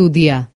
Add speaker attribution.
Speaker 1: Súdia